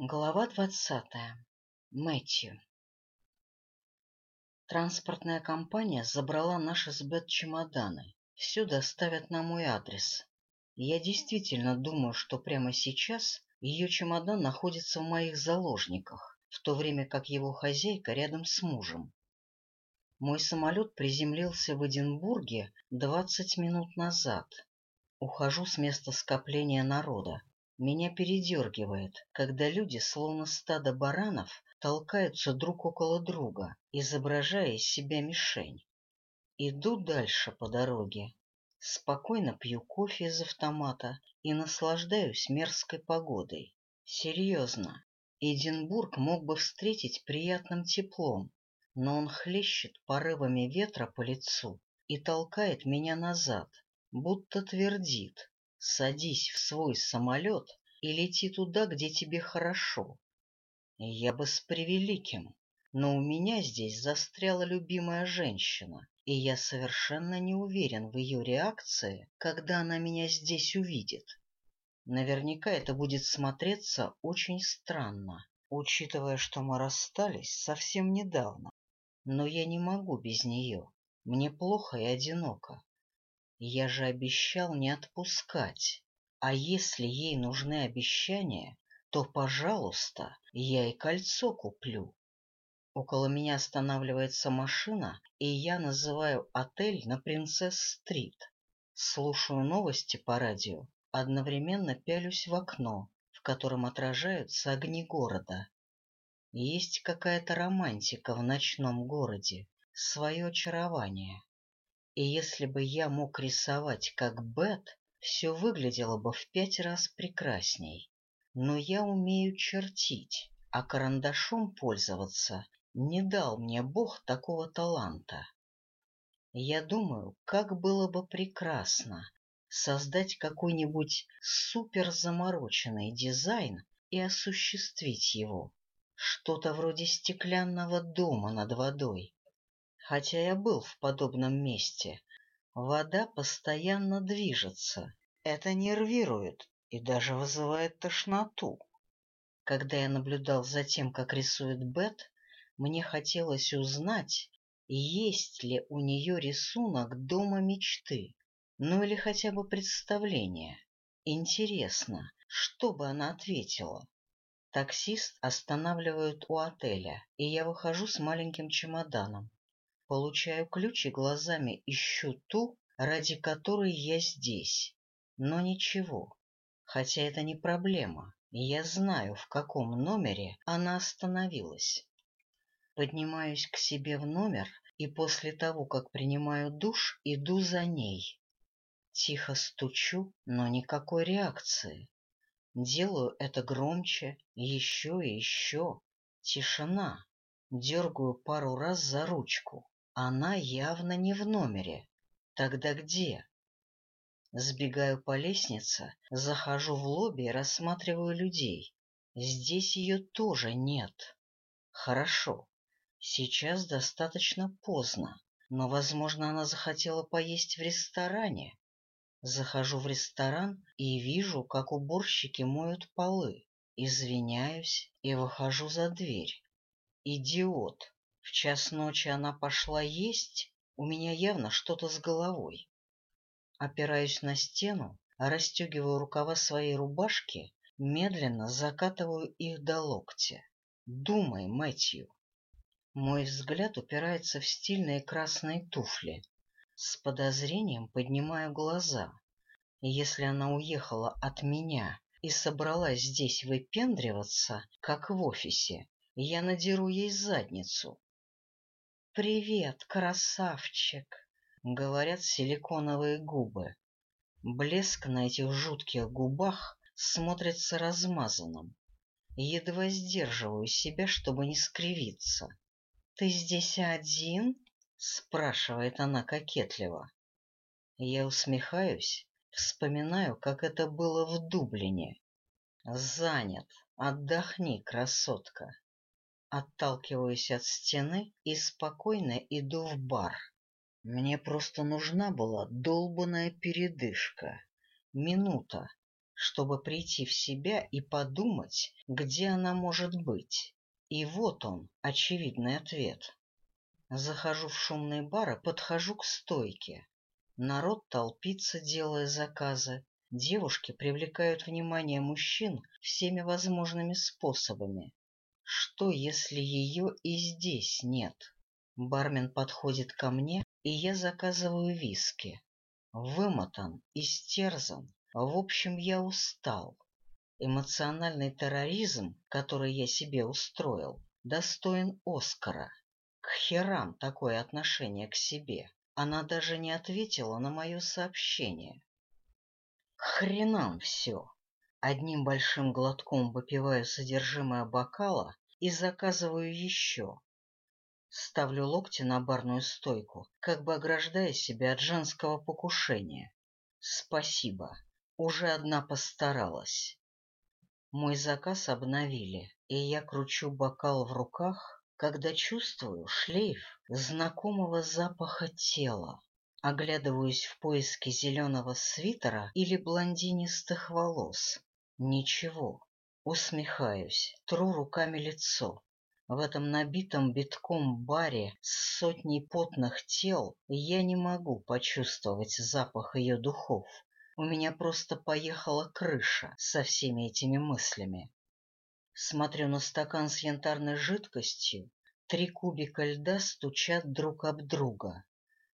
Глава двадцатая. Мэтью. Транспортная компания забрала наши с Бет чемоданы. Все доставят на мой адрес. Я действительно думаю, что прямо сейчас ее чемодан находится в моих заложниках, в то время как его хозяйка рядом с мужем. Мой самолет приземлился в Эдинбурге двадцать минут назад. Ухожу с места скопления народа. Меня передергивает, когда люди, словно стадо баранов, толкаются друг около друга, изображая из себя мишень. Иду дальше по дороге. Спокойно пью кофе из автомата и наслаждаюсь мерзкой погодой. Серьезно, Эдинбург мог бы встретить приятным теплом, но он хлещет порывами ветра по лицу и толкает меня назад, будто твердит Садись в свой самолет и лети туда, где тебе хорошо. Я бы с превеликим, но у меня здесь застряла любимая женщина, и я совершенно не уверен в ее реакции, когда она меня здесь увидит. Наверняка это будет смотреться очень странно, учитывая, что мы расстались совсем недавно. Но я не могу без нее. Мне плохо и одиноко. Я же обещал не отпускать. А если ей нужны обещания, то, пожалуйста, я и кольцо куплю. Около меня останавливается машина, и я называю отель на Принцесс-стрит. Слушаю новости по радио, одновременно пялюсь в окно, в котором отражаются огни города. Есть какая-то романтика в ночном городе, свое очарование. И если бы я мог рисовать как Бет, все выглядело бы в пять раз прекрасней. Но я умею чертить, а карандашом пользоваться не дал мне Бог такого таланта. Я думаю, как было бы прекрасно создать какой-нибудь суперзамороченный дизайн и осуществить его. Что-то вроде стеклянного дома над водой, хотя я был в подобном месте. Вода постоянно движется. Это нервирует и даже вызывает тошноту. Когда я наблюдал за тем, как рисует Бет, мне хотелось узнать, есть ли у нее рисунок дома мечты, ну или хотя бы представление. Интересно, что бы она ответила? Таксист останавливают у отеля, и я выхожу с маленьким чемоданом. Получаю ключ и глазами ищу ту, ради которой я здесь. Но ничего, хотя это не проблема, я знаю, в каком номере она остановилась. Поднимаюсь к себе в номер и после того, как принимаю душ, иду за ней. Тихо стучу, но никакой реакции. Делаю это громче, еще и еще. Тишина. Дергаю пару раз за ручку. Она явно не в номере. Тогда где? Сбегаю по лестнице, захожу в лобби и рассматриваю людей. Здесь ее тоже нет. Хорошо. Сейчас достаточно поздно, но, возможно, она захотела поесть в ресторане. Захожу в ресторан и вижу, как уборщики моют полы. Извиняюсь и выхожу за дверь. Идиот! В час ночи она пошла есть, у меня явно что-то с головой. Опираюсь на стену, расстегиваю рукава своей рубашки, медленно закатываю их до локтя. Думай, Мэтью. Мой взгляд упирается в стильные красные туфли. С подозрением поднимаю глаза. Если она уехала от меня и собралась здесь выпендриваться, как в офисе, я надеру ей задницу. «Привет, красавчик!» — говорят силиконовые губы. Блеск на этих жутких губах смотрится размазанным. Едва сдерживаю себя, чтобы не скривиться. «Ты здесь один?» — спрашивает она кокетливо. Я усмехаюсь, вспоминаю, как это было в Дублине. «Занят. Отдохни, красотка». Отталкиваюсь от стены и спокойно иду в бар. Мне просто нужна была долбаная передышка. Минута, чтобы прийти в себя и подумать, где она может быть. И вот он, очевидный ответ. Захожу в шумный бар и подхожу к стойке. Народ толпится, делая заказы. Девушки привлекают внимание мужчин всеми возможными способами. Что, если ее и здесь нет? Бармен подходит ко мне, и я заказываю виски. Вымотан, истерзан, в общем, я устал. Эмоциональный терроризм, который я себе устроил, достоин Оскара. К херам такое отношение к себе. Она даже не ответила на мое сообщение. Хренам все. Одним большим глотком выпиваю содержимое бокала и заказываю еще. Ставлю локти на барную стойку, как бы ограждая себя от женского покушения. Спасибо. Уже одна постаралась. Мой заказ обновили, и я кручу бокал в руках, когда чувствую шлейф знакомого запаха тела. Оглядываюсь в поиске зеленого свитера или блондинистых волос. Ничего. Усмехаюсь, тру руками лицо. В этом набитом битком баре с сотней потных тел я не могу почувствовать запах ее духов. У меня просто поехала крыша со всеми этими мыслями. Смотрю на стакан с янтарной жидкостью. Три кубика льда стучат друг об друга.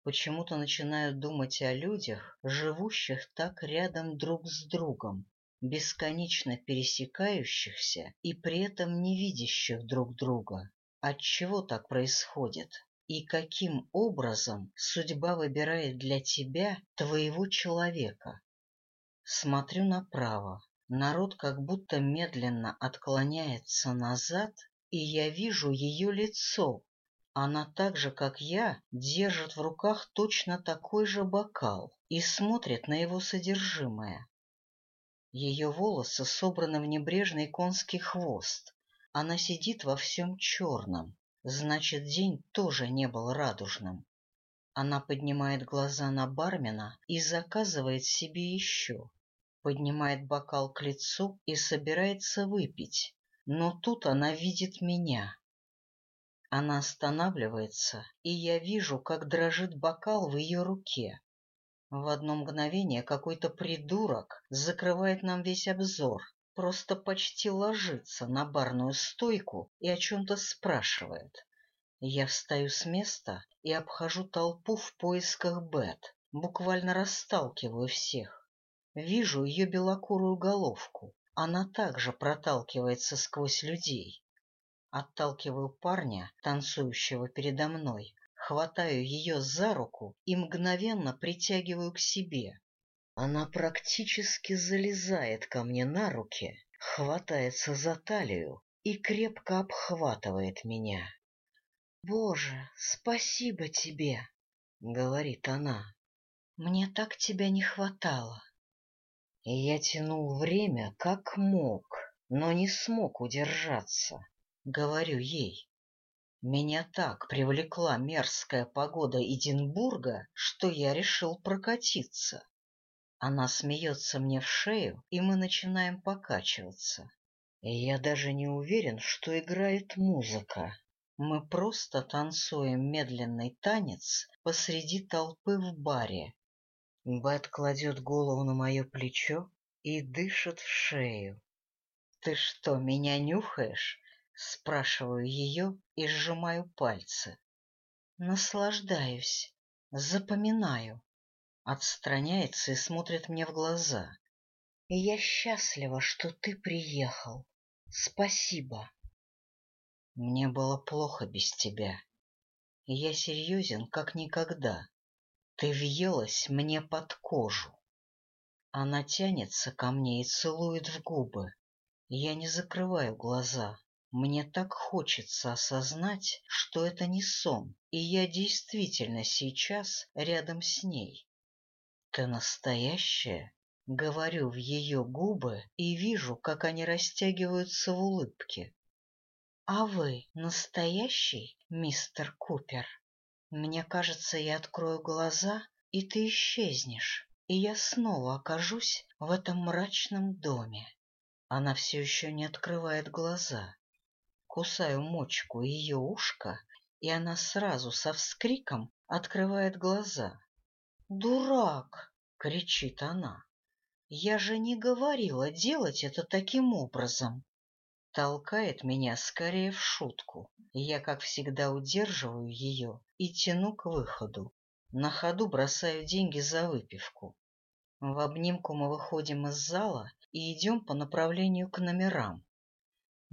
Почему-то начинаю думать о людях, живущих так рядом друг с другом, бесконечно пересекающихся и при этом не видящих друг друга. Отчего так происходит? И каким образом судьба выбирает для тебя твоего человека? Смотрю направо. Народ как будто медленно отклоняется назад, и я вижу ее лицо. Она так же, как я, держит в руках точно такой же бокал и смотрит на его содержимое. Ее волосы собраны в небрежный конский хвост. Она сидит во всем черном. Значит, день тоже не был радужным. Она поднимает глаза на бармена и заказывает себе еще поднимает бокал к лицу и собирается выпить, но тут она видит меня. Она останавливается, и я вижу, как дрожит бокал в ее руке. В одно мгновение какой-то придурок закрывает нам весь обзор, просто почти ложится на барную стойку и о чем-то спрашивает. Я встаю с места и обхожу толпу в поисках Бет, буквально расталкиваю всех. Вижу ее белокурую головку. Она также проталкивается сквозь людей. Отталкиваю парня, танцующего передо мной, хватаю ее за руку и мгновенно притягиваю к себе. Она практически залезает ко мне на руки, хватается за талию и крепко обхватывает меня. — Боже, спасибо тебе! — говорит она. — Мне так тебя не хватало. Я тянул время как мог, но не смог удержаться. Говорю ей. Меня так привлекла мерзкая погода Эдинбурга, что я решил прокатиться. Она смеется мне в шею, и мы начинаем покачиваться. Я даже не уверен, что играет музыка. Мы просто танцуем медленный танец посреди толпы в баре, Бет кладет голову на мое плечо и дышит в шею. — Ты что, меня нюхаешь? — спрашиваю ее и сжимаю пальцы. — Наслаждаюсь, запоминаю. Отстраняется и смотрит мне в глаза. — Я счастлива, что ты приехал. Спасибо. Мне было плохо без тебя. Я серьезен, как никогда. Ты въелась мне под кожу. Она тянется ко мне и целует в губы. Я не закрываю глаза. Мне так хочется осознать, что это не сон, и я действительно сейчас рядом с ней. Ты настоящая? Говорю в ее губы и вижу, как они растягиваются в улыбке. — А вы настоящий, мистер Купер? Мне кажется, я открою глаза, и ты исчезнешь. и я снова окажусь в этом мрачном доме. Она все еще не открывает глаза. Кусаю мочку ее ушка, и она сразу со вскриком открывает глаза. «Дурак!» — кричит она. «Я же не говорила делать это таким образом!» Толкает меня скорее в шутку. Я, как всегда, удерживаю ее и тяну к выходу. На ходу бросаю деньги за выпивку. В обнимку мы выходим из зала и идем по направлению к номерам.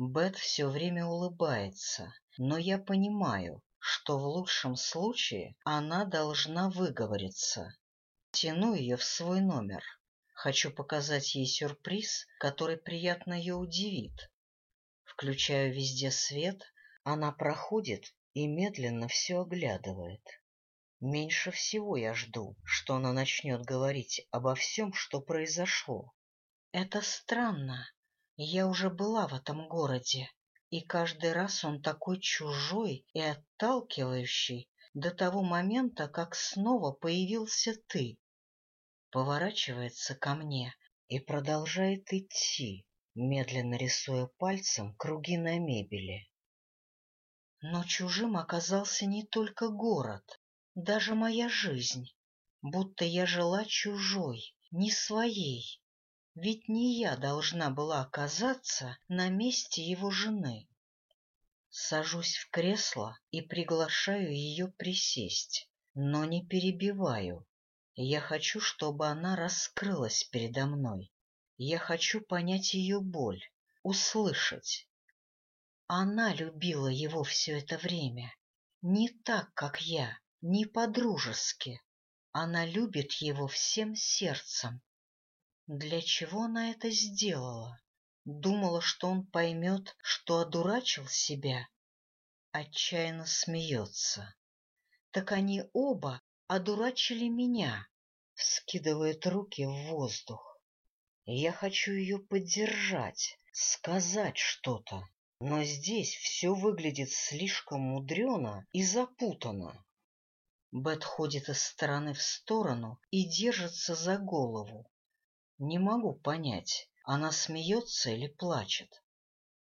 Бет все время улыбается, но я понимаю, что в лучшем случае она должна выговориться. Тяну ее в свой номер. Хочу показать ей сюрприз, который приятно ее удивит. Включаю везде свет, она проходит и медленно все оглядывает. Меньше всего я жду, что она начнет говорить обо всем, что произошло. Это странно. Я уже была в этом городе, и каждый раз он такой чужой и отталкивающий до того момента, как снова появился ты. Поворачивается ко мне и продолжает идти, медленно рисуя пальцем круги на мебели. Но чужим оказался не только город даже моя жизнь, будто я жила чужой, не своей. Ведь не я должна была оказаться на месте его жены. Сажусь в кресло и приглашаю ее присесть, но не перебиваю. Я хочу, чтобы она раскрылась передо мной. Я хочу понять ее боль, услышать. Она любила его все это время, не так, как я, не по-дружески. Она любит его всем сердцем. Для чего она это сделала? Думала, что он поймет, что одурачил себя? Отчаянно смеется. Так они оба одурачили меня, скидывает руки в воздух. Я хочу ее поддержать, сказать что-то, но здесь все выглядит слишком мудрено и запутанно. Бет ходит из стороны в сторону и держится за голову. Не могу понять, она смеется или плачет.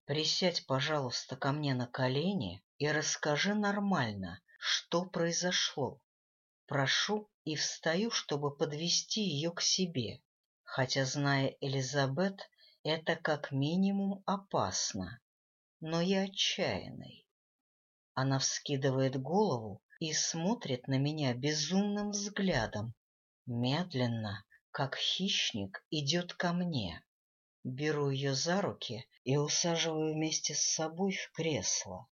Присядь, пожалуйста, ко мне на колени и расскажи нормально, что произошло. Прошу и встаю, чтобы подвести ее к себе, хотя, зная Элизабет, это как минимум опасно. Но я отчаянный. Она вскидывает голову и смотрит на меня безумным взглядом. Медленно, как хищник, идет ко мне. Беру ее за руки и усаживаю вместе с собой в кресло.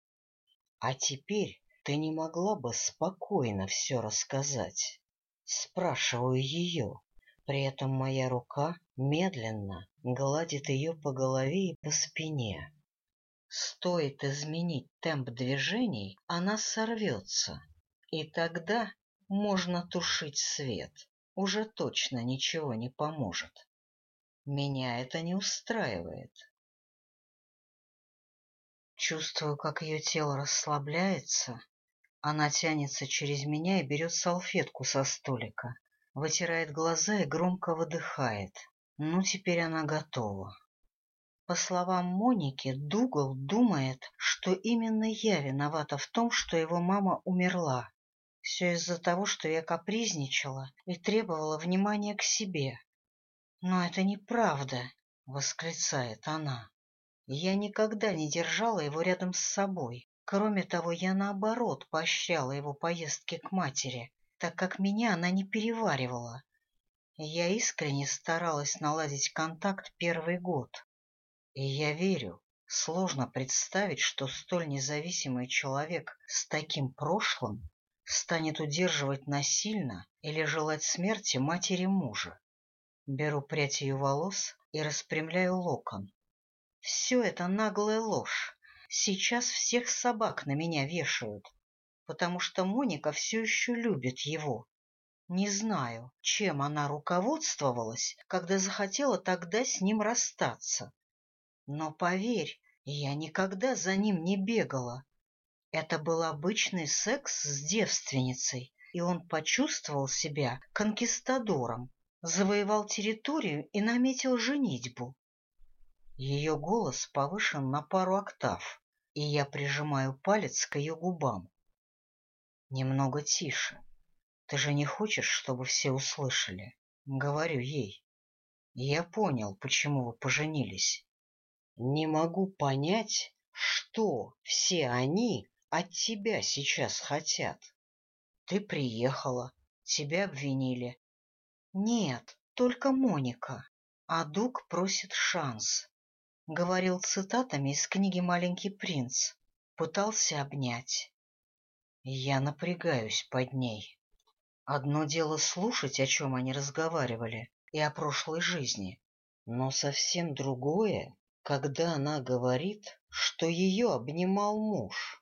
А теперь ты не могла бы спокойно все рассказать? Спрашиваю ее. При этом моя рука медленно гладит ее по голове и по спине. Стоит изменить темп движений, она сорвется. И тогда можно тушить свет. Уже точно ничего не поможет. Меня это не устраивает. Чувствую, как ее тело расслабляется. Она тянется через меня и берет салфетку со столика, вытирает глаза и громко выдыхает. Ну, теперь она готова. По словам Моники, Дугал думает, что именно я виновата в том, что его мама умерла. Все из-за того, что я капризничала и требовала внимания к себе. Но это неправда, — восклицает она. Я никогда не держала его рядом с собой. Кроме того, я, наоборот, поощряла его поездки к матери, так как меня она не переваривала. Я искренне старалась наладить контакт первый год. И я верю, сложно представить, что столь независимый человек с таким прошлым станет удерживать насильно или желать смерти матери мужа. Беру прядь ее волос и распрямляю локон. Все это наглая ложь. Сейчас всех собак на меня вешают, потому что Моника все еще любит его. Не знаю, чем она руководствовалась, когда захотела тогда с ним расстаться. Но поверь, я никогда за ним не бегала. Это был обычный секс с девственницей, и он почувствовал себя конкистадором. завоевал территорию и наметил женитьбу. Ее голос повышен на пару октав, и я прижимаю палец к ее губам. Немного тише. Ты же не хочешь, чтобы все услышали? Говорю ей. Я понял, почему вы поженились. Не могу понять, что все они от тебя сейчас хотят. Ты приехала, тебя обвинили. Нет, только Моника. А Дуг просит шанс. Говорил цитатами из книги «Маленький принц». Пытался обнять. Я напрягаюсь под ней. Одно дело слушать, о чем они разговаривали, и о прошлой жизни, но совсем другое, когда она говорит, что ее обнимал муж. —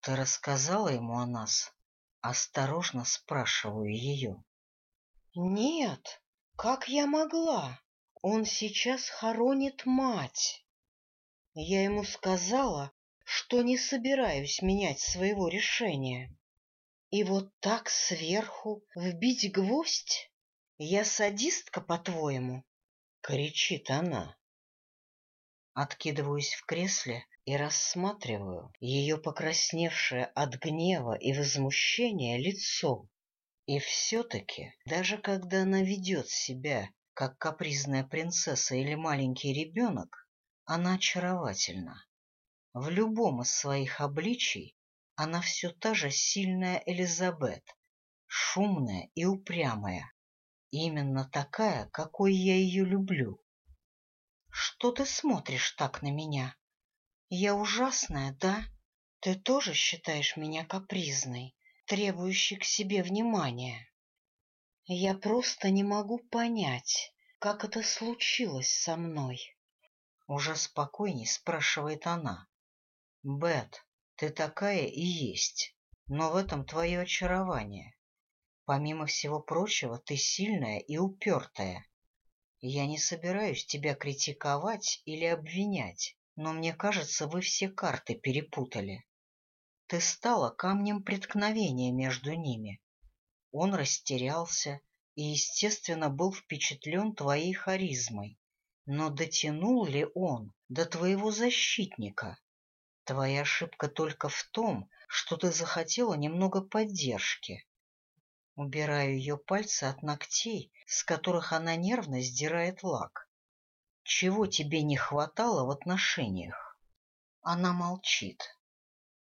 Ты рассказала ему о нас? Осторожно спрашиваю ее. — Нет, как я могла? Он сейчас хоронит мать. Я ему сказала, что не собираюсь менять своего решения. И вот так сверху вбить гвоздь? Я садистка, по-твоему? — кричит она. Откидываюсь в кресле и рассматриваю ее покрасневшее от гнева и возмущения лицо. И все-таки, даже когда она ведет себя, как капризная принцесса или маленький ребенок, она очаровательна. В любом из своих обличий она все та же сильная Элизабет, шумная и упрямая, именно такая, какой я ее люблю. Что ты смотришь так на меня? Я ужасная, да? Ты тоже считаешь меня капризной, требующей к себе внимания? Я просто не могу понять, как это случилось со мной. Уже спокойней спрашивает она. Бет, ты такая и есть, но в этом твое очарование. Помимо всего прочего, ты сильная и упертая. Я не собираюсь тебя критиковать или обвинять, но мне кажется, вы все карты перепутали. Ты стала камнем преткновения между ними. Он растерялся и, естественно, был впечатлен твоей харизмой. Но дотянул ли он до твоего защитника? Твоя ошибка только в том, что ты захотела немного поддержки. Убираю ее пальцы от ногтей, с которых она нервно сдирает лак. Чего тебе не хватало в отношениях? Она молчит.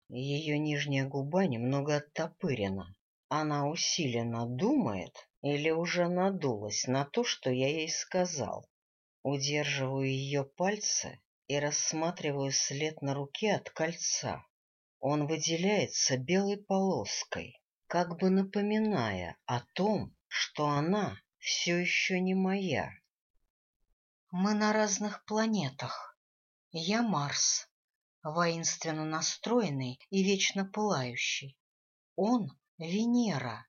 Ее нижняя губа немного оттопырена. Она усиленно думает или уже надулась на то, что я ей сказал. Удерживаю ее пальцы и рассматриваю след на руке от кольца. Он выделяется белой полоской, как бы напоминая о том, что она все еще не моя. Мы на разных планетах. Я Марс, воинственно настроенный и вечно пылающий. Он — Венера,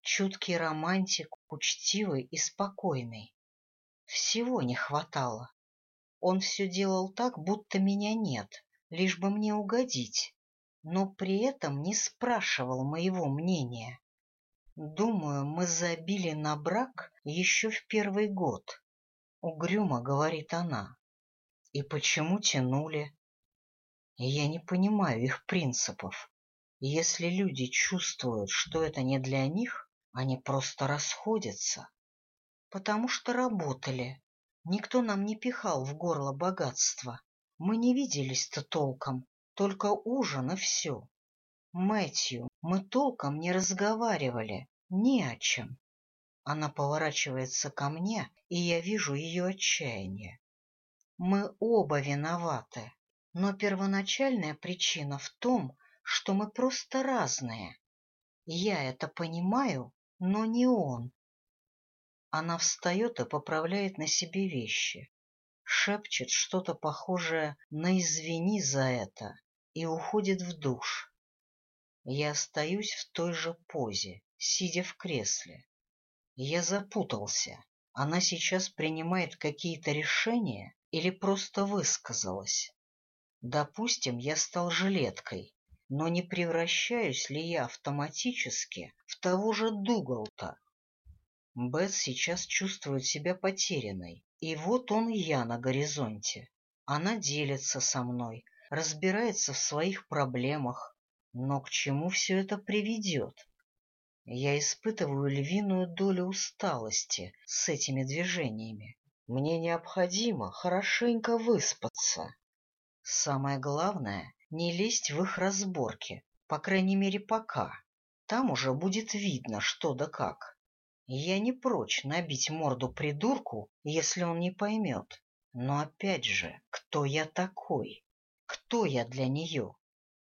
чуткий романтик, учтивый и спокойный. Всего не хватало. Он все делал так, будто меня нет, лишь бы мне угодить, но при этом не спрашивал моего мнения. Думаю, мы забили на брак еще в первый год. Угрюмо говорит она. И почему тянули? Я не понимаю их принципов. Если люди чувствуют, что это не для них, они просто расходятся. Потому что работали, Никто нам не пихал в горло богатства. Мы не виделись-то толком, только ужин и все. Мэтью, мы толком не разговаривали, ни о чем. Она поворачивается ко мне, и я вижу ее отчаяние. Мы оба виноваты, но первоначальная причина в том, что мы просто разные. Я это понимаю, но не он. Она встает и поправляет на себе вещи, шепчет что-то похожее на «извини за это» и уходит в душ. Я остаюсь в той же позе, сидя в кресле. Я запутался. Она сейчас принимает какие-то решения или просто высказалась? Допустим, я стал жилеткой, но не превращаюсь ли я автоматически в того же Дугалта, Бет сейчас чувствует себя потерянной, и вот он я на горизонте. Она делится со мной, разбирается в своих проблемах, но к чему все это приведет? Я испытываю львиную долю усталости с этими движениями. Мне необходимо хорошенько выспаться. Самое главное — не лезть в их разборки, по крайней мере, пока. Там уже будет видно, что да как. Я не прочь набить морду придурку, если он не поймет. Но опять же, кто я такой? Кто я для нее?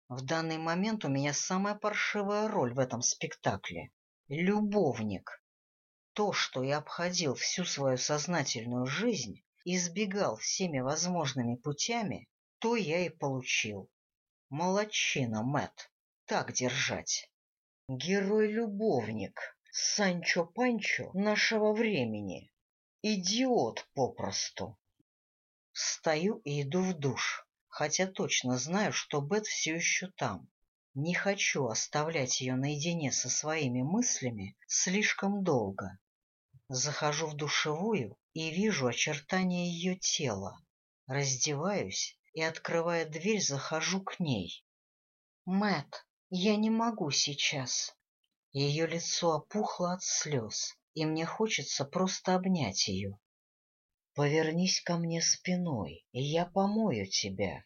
В данный момент у меня самая паршивая роль в этом спектакле — любовник. То, что я обходил всю свою сознательную жизнь, избегал всеми возможными путями, то я и получил. Молодчина, Мэт, так держать. Герой-любовник, Санчо Панчо нашего времени. Идиот попросту. Встаю и иду в душ, хотя точно знаю, что Бет все еще там. Не хочу оставлять ее наедине со своими мыслями слишком долго. Захожу в душевую и вижу очертания ее тела. Раздеваюсь и, открывая дверь, захожу к ней. Мэт, я не могу сейчас. Ее лицо опухло от слез, и мне хочется просто обнять ее. Повернись ко мне спиной, и я помою тебя.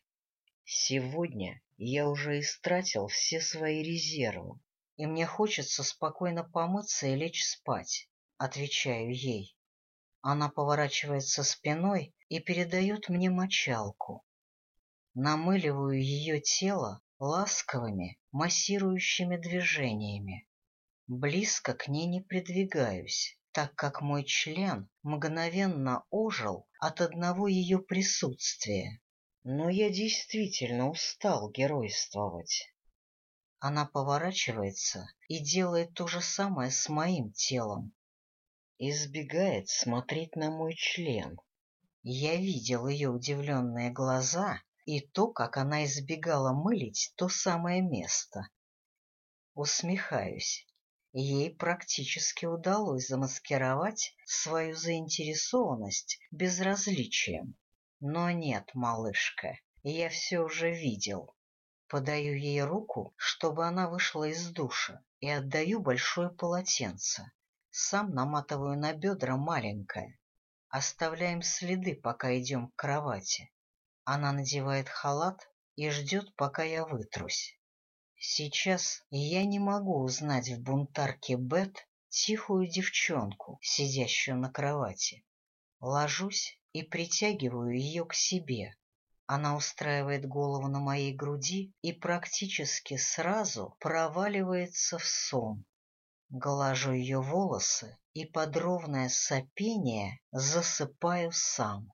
Сегодня я уже истратил все свои резервы, и мне хочется спокойно помыться и лечь спать, отвечаю ей. Она поворачивается спиной и передает мне мочалку. Намыливаю ее тело ласковыми, массирующими движениями. Близко к ней не придвигаюсь, так как мой член мгновенно ожил от одного ее присутствия. Но я действительно устал геройствовать. Она поворачивается и делает то же самое с моим телом. Избегает смотреть на мой член. Я видел ее удивленные глаза и то, как она избегала мылить то самое место. Усмехаюсь. Ей практически удалось замаскировать свою заинтересованность безразличием. Но нет, малышка, я все уже видел. Подаю ей руку, чтобы она вышла из душа, и отдаю большое полотенце. Сам наматываю на бедра маленькое. Оставляем следы, пока идем к кровати. Она надевает халат и ждет, пока я вытрусь. Сейчас я не могу узнать в бунтарке Бет тихую девчонку, сидящую на кровати. Ложусь и притягиваю ее к себе. Она устраивает голову на моей груди и практически сразу проваливается в сон. Глажу ее волосы и под ровное сопение засыпаю сам.